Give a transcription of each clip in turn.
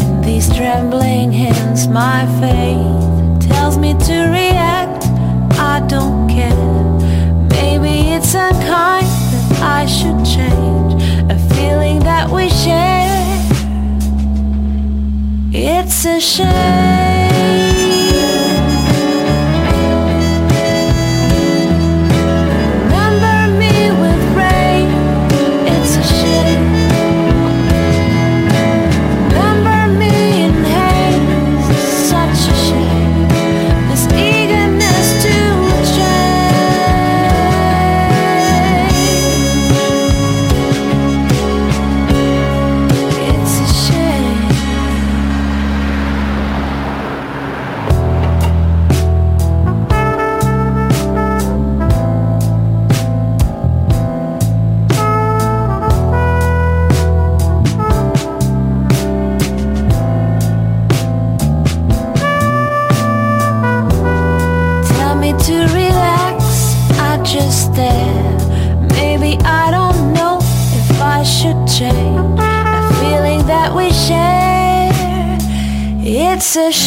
In these trembling hands, my tells me to react. I don't care. Maybe it's unkind that I should change a feeling that we share. It's a shame. a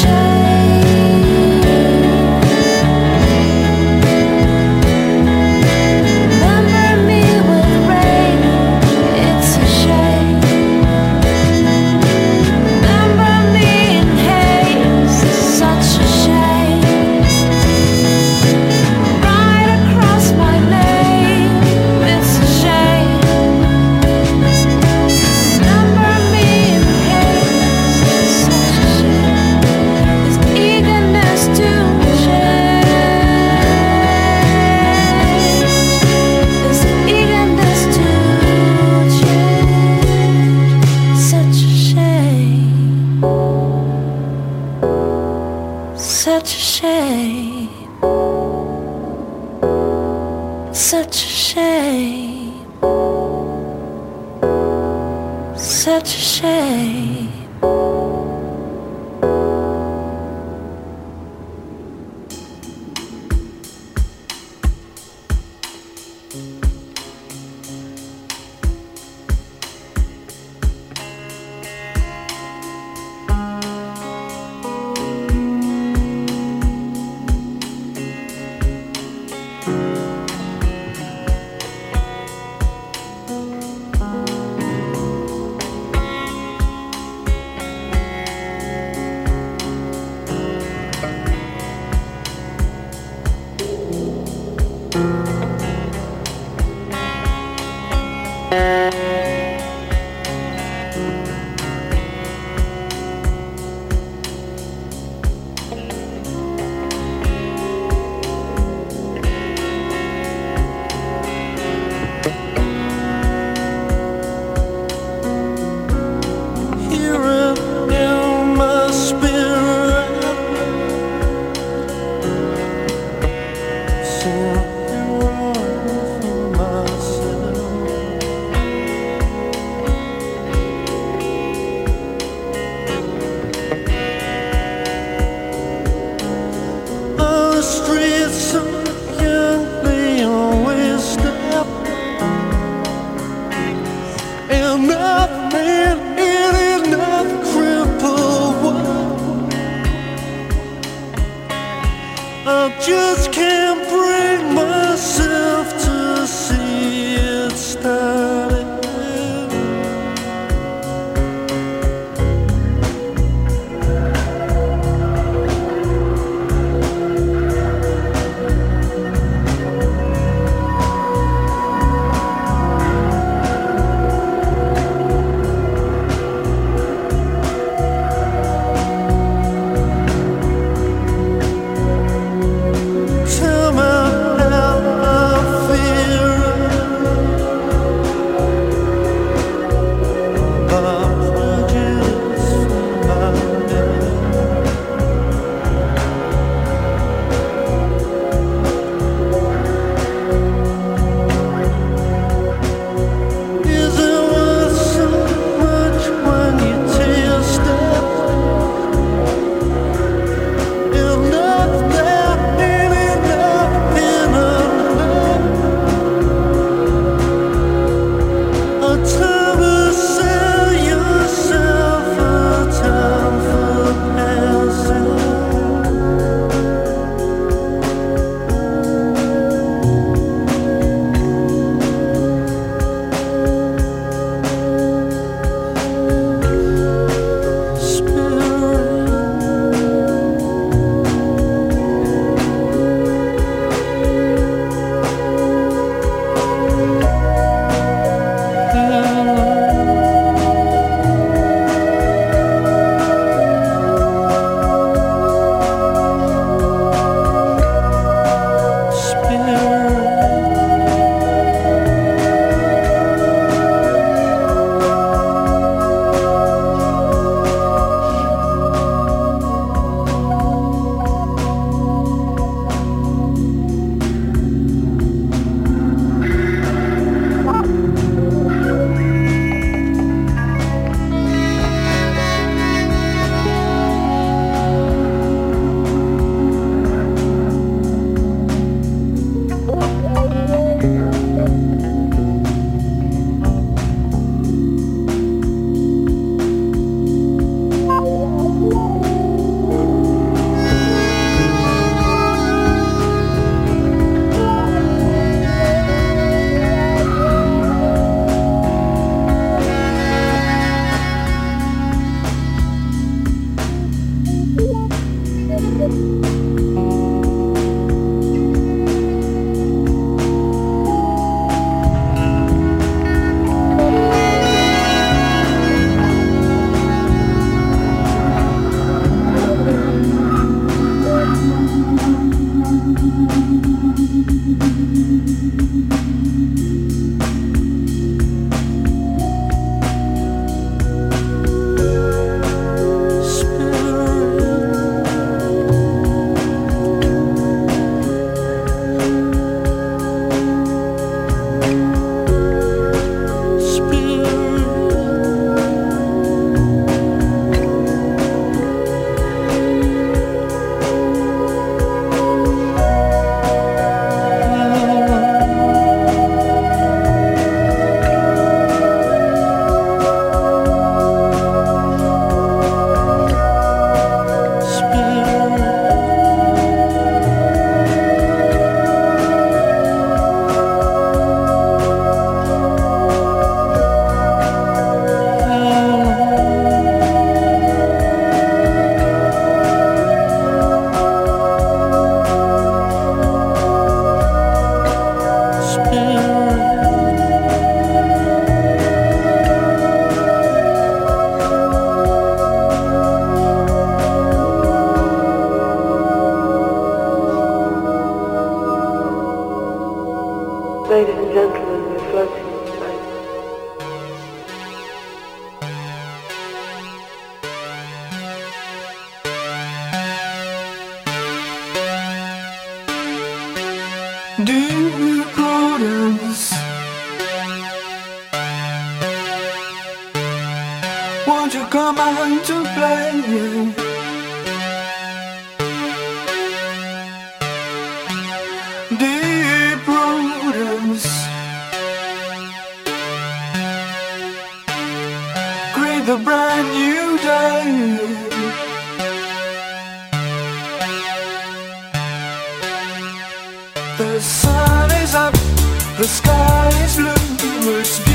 the sky is blue, it's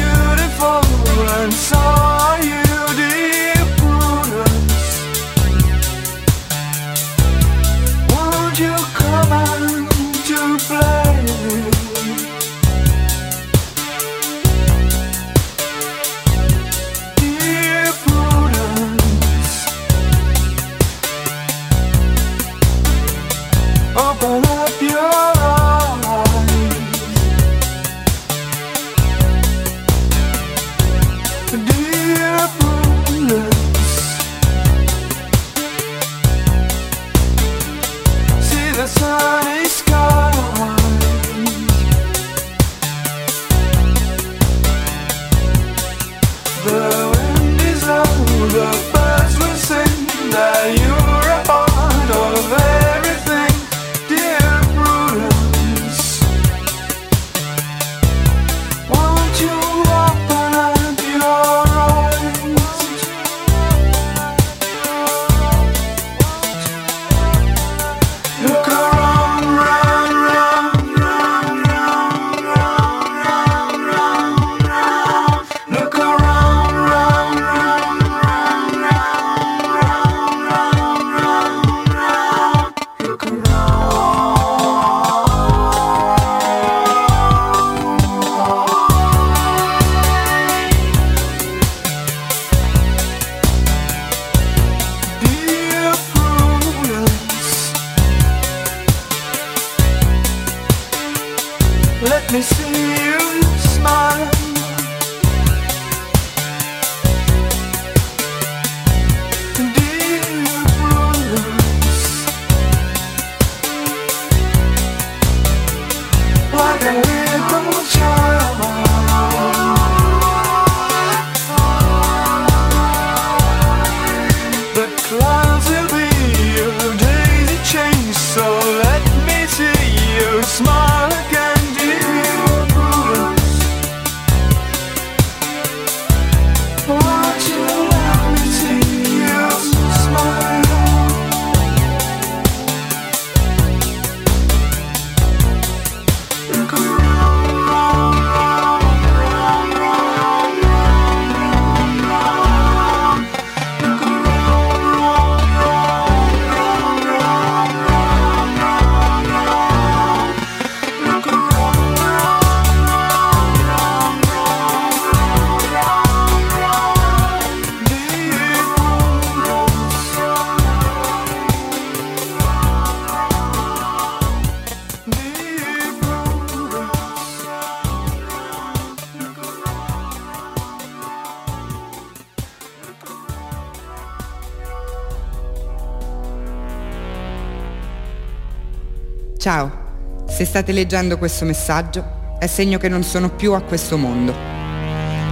se state leggendo questo messaggio è segno che non sono più a questo mondo.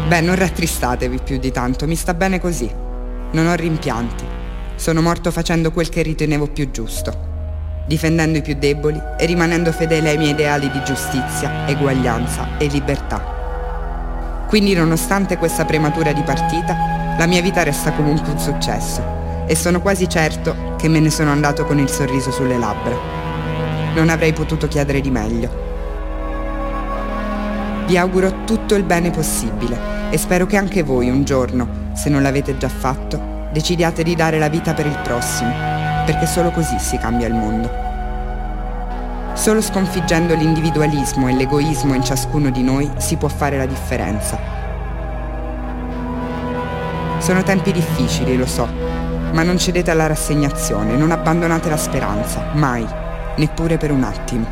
Beh, non rattristatevi più di tanto, mi sta bene così. Non ho rimpianti. Sono morto facendo quel che ritenevo più giusto, difendendo i più deboli e rimanendo fedele ai miei ideali di giustizia, eguaglianza e libertà. Quindi nonostante questa prematura di partita, la mia vita resta comunque un successo e sono quasi certo che me ne sono andato con il sorriso sulle labbra. Non avrei potuto chiedere di meglio. Vi auguro tutto il bene possibile e spero che anche voi un giorno, se non l'avete già fatto, decidiate di dare la vita per il prossimo, perché solo così si cambia il mondo. Solo sconfiggendo l'individualismo e l'egoismo in ciascuno di noi si può fare la differenza. Sono tempi difficili, lo so, ma non cedete alla rassegnazione, non abbandonate la speranza, mai neppure per un attimo.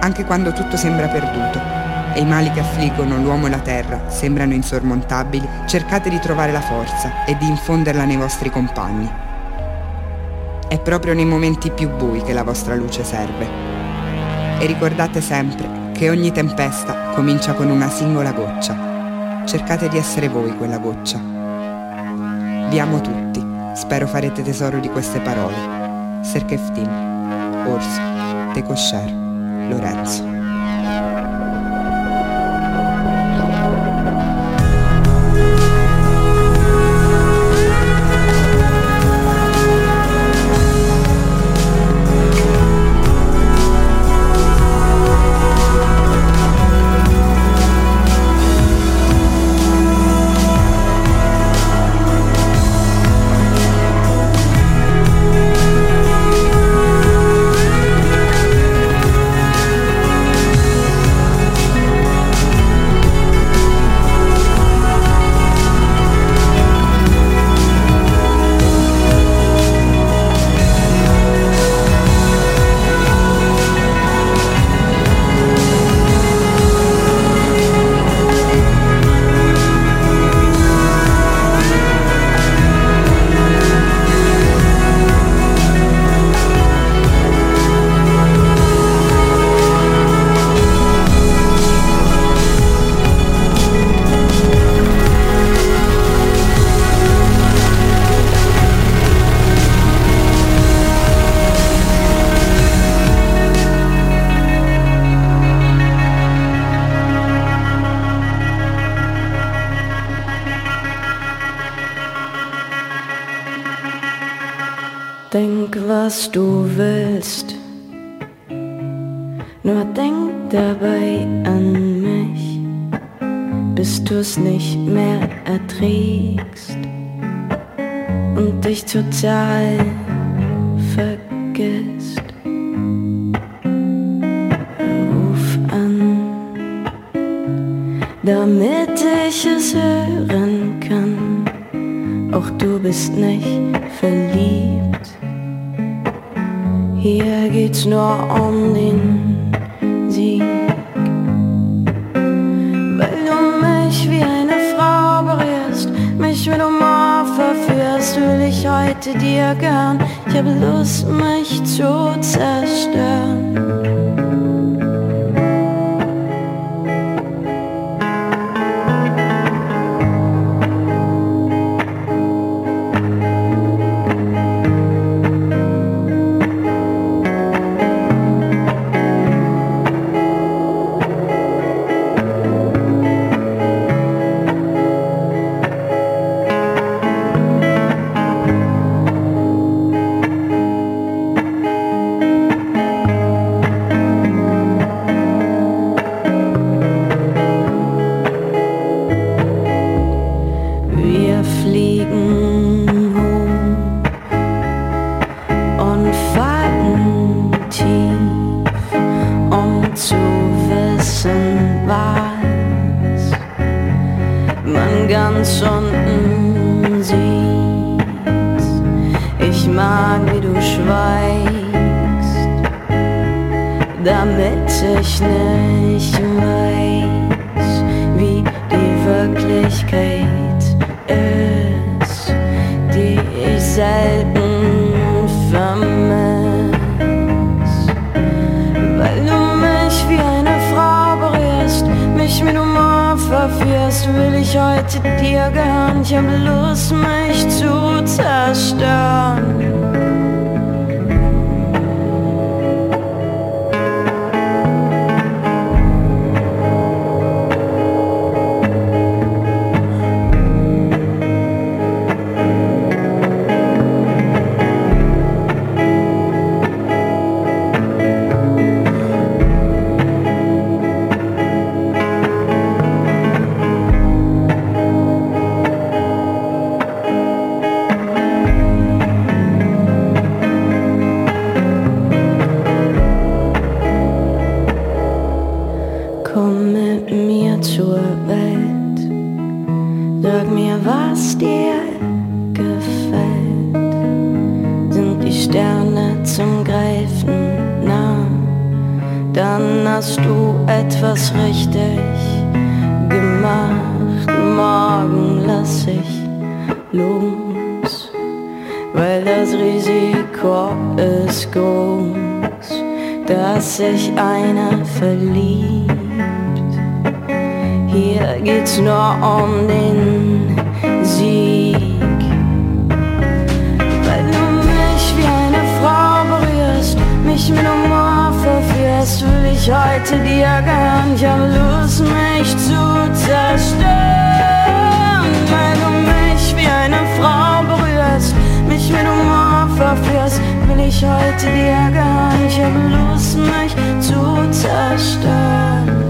Anche quando tutto sembra perduto e i mali che affliggono l'uomo e la terra sembrano insormontabili, cercate di trovare la forza e di infonderla nei vostri compagni. È proprio nei momenti più bui che la vostra luce serve. E ricordate sempre che ogni tempesta comincia con una singola goccia. Cercate di essere voi quella goccia. Vi amo tutti. Spero farete tesoro di queste parole. Serkeftin, Orsi, Tecochar, Lorenzo. hast du etwas richtig gemacht. Morgen lass ich los, weil das Risiko ist groß, dass sich einer verliebt. Hier geht's nur um den Sieg. Mich mit Humor verführst, will ich heute dir gehören. Ich habe Lust, mich zu zerstören. Weil du mich wie eine Frau berührst, mich mit Humor verführst, will ich heute dir gehören. Ich habe Lust, mich zu zerstören.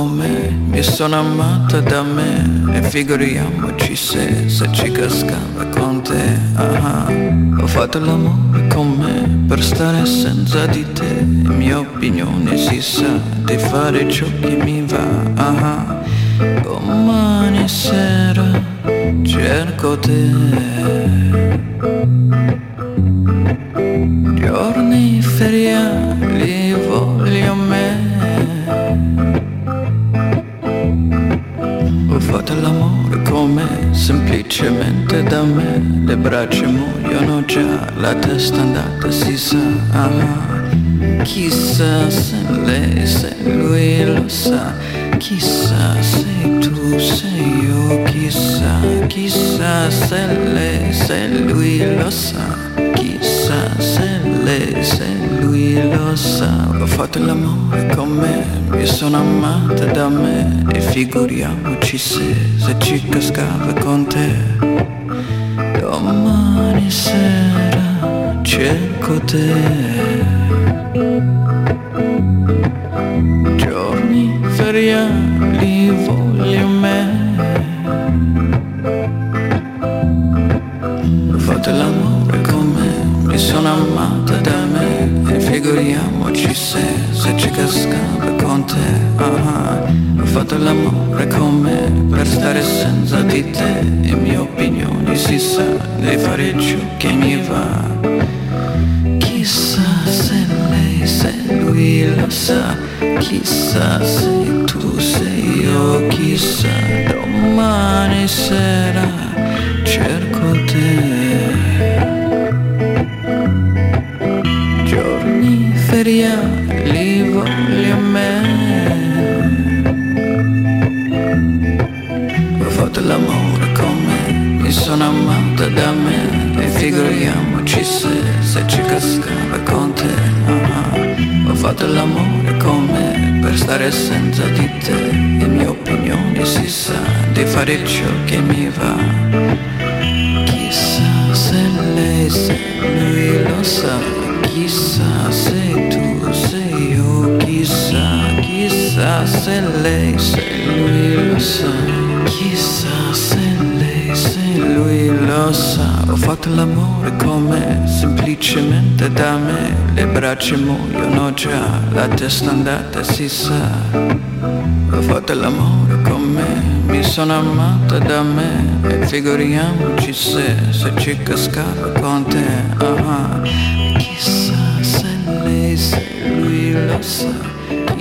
Con mi sono amata da me E figuriamoci se, se ci cascava con te uh-huh. Ho fatto l'amore con me per stare senza di te Le mie opinioni si sa di fare ciò che mi va uh-huh. Domani sera cerco te Giorni feriali voglio me Ho fatto l'amore come semplicemente da me. Le braccia muoiono già, la testa andata si sa. Chissà se lei, se lui lo sa. Chissà se tu, se io, chissà Chissà se lei, se lui lo sa. Chissà se lei, se lui lo sa. Ho fatto l'amore con me, mi sono amata da me. E figuriamoci se, se ci cascava con te. Domani sera cerco te. Giorni feriali voglio me. Ho fatto l'amore con me, mi sono amata figuriamoci se, se ci cascava con te. Uh-huh. Ho fatto l'amore con me per stare senza di te. E mie opinioni si sa di fare ciò che mi va. Chissà se lei, se lui lo sa. Chissà se tu sei io, chissà. Domani sera cerco te Giorni feriali voglio me Ho fatto l'amore con me, mi sono amata da me. E figuriamoci se, se ci cascava con te. Uh-huh. Ho fatto l'amore con me per stare senza di te. E mie opinioni si sa di fare ciò che mi va. Chissà se lei, se lui lo sa Chissà se se lei, se lui lo sa. Chissà se lei, se lui lo sa. Ho fatto l'amore con me, semplicemente da me. Le braccia muoiono già, la testa andata si sa. Ho fatto l'amore con me, mi sono amata da me. E figuriamoci se, se ci cascava con te. Uh-huh. Chissà se lei, se lui lo sa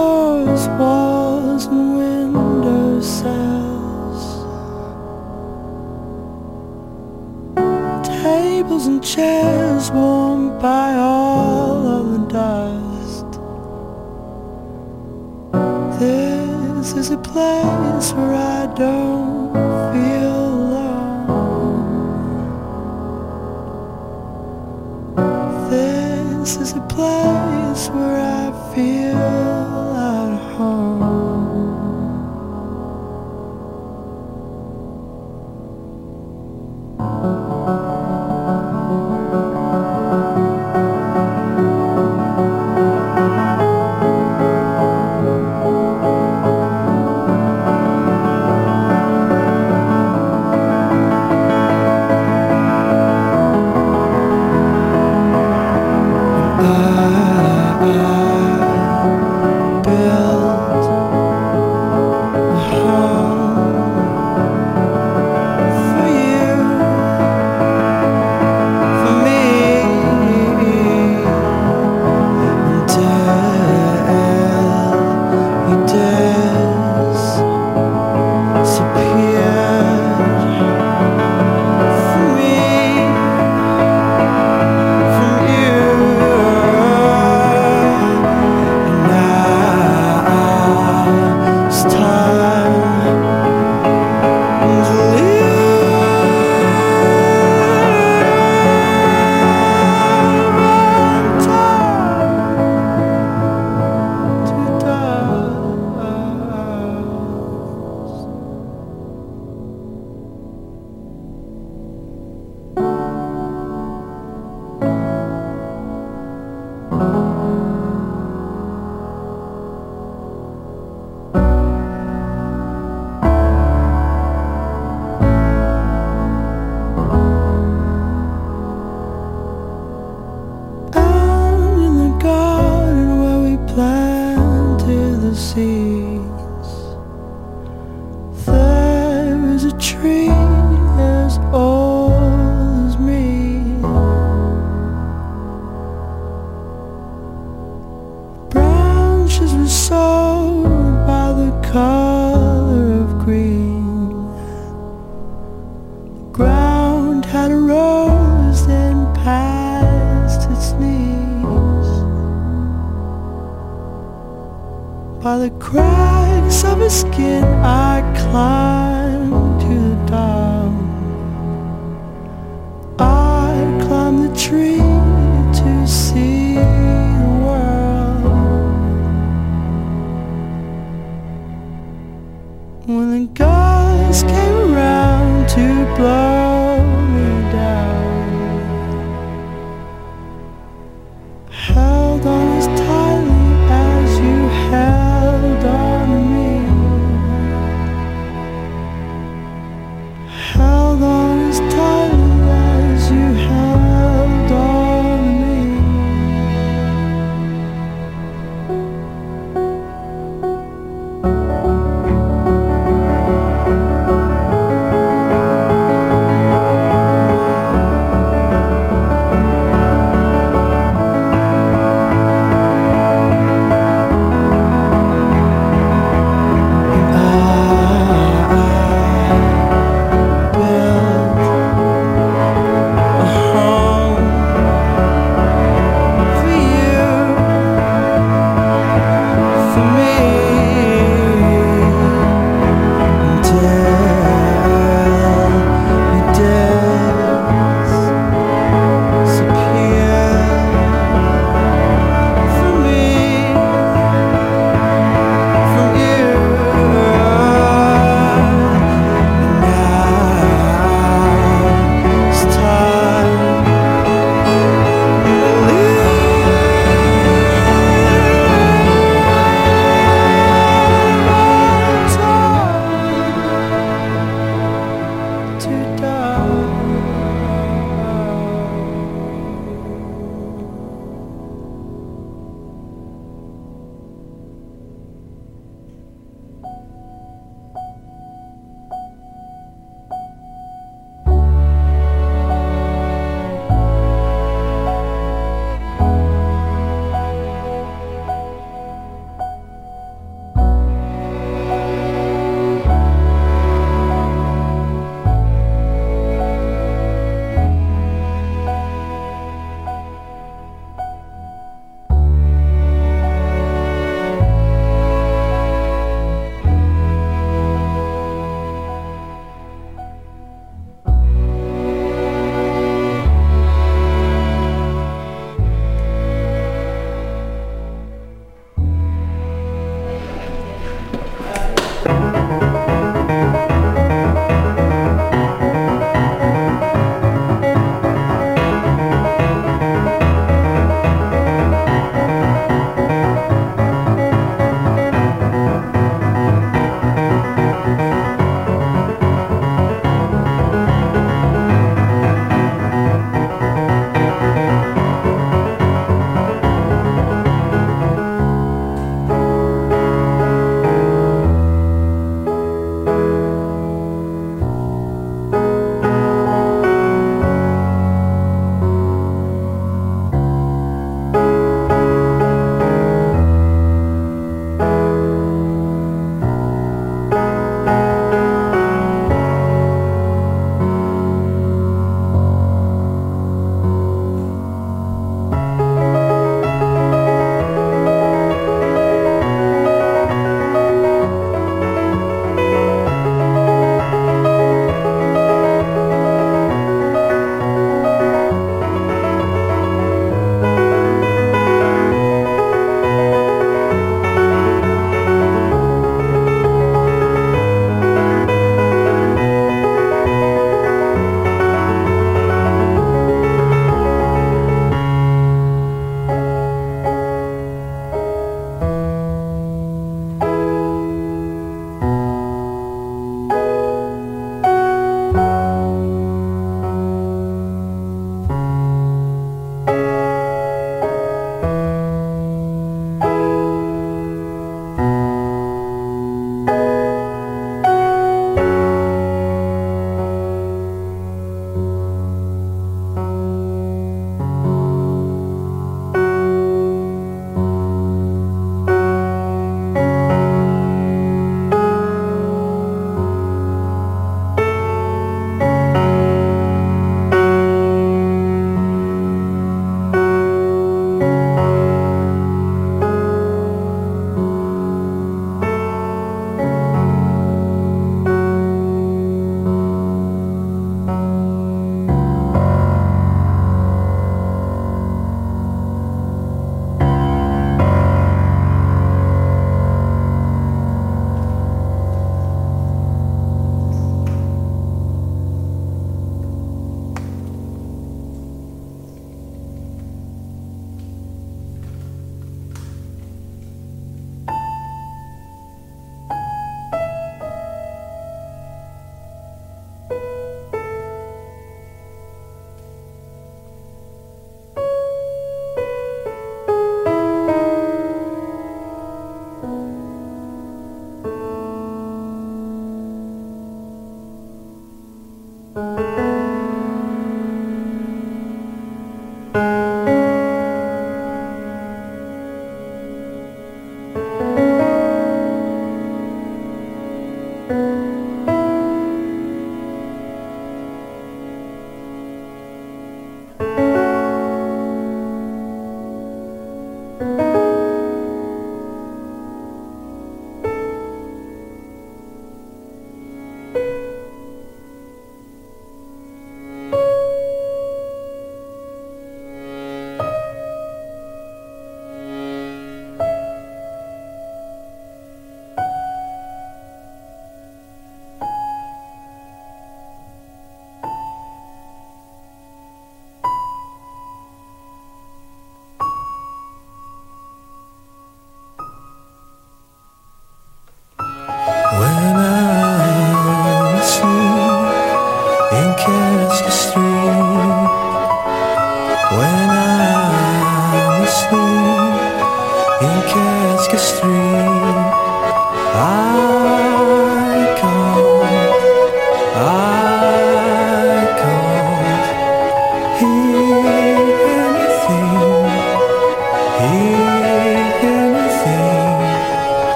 doors, walls, and window cells, tables and chairs warmed by all of the dust. This is a place where I don't feel alone. This is a place where I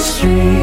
Street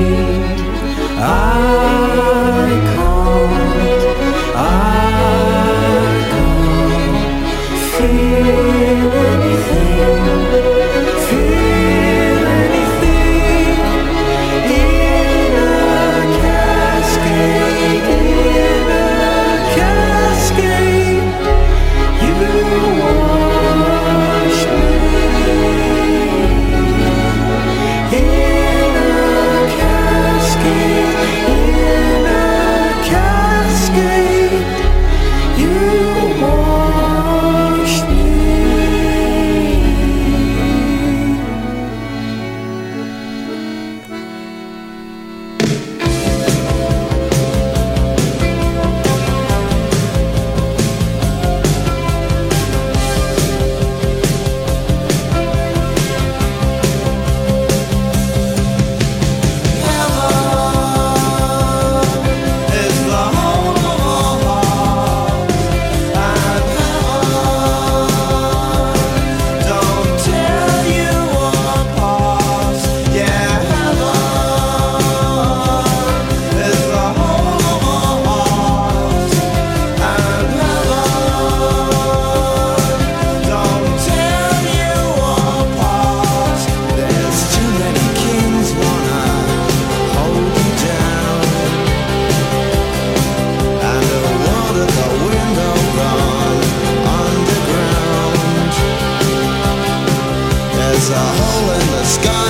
a hole in the sky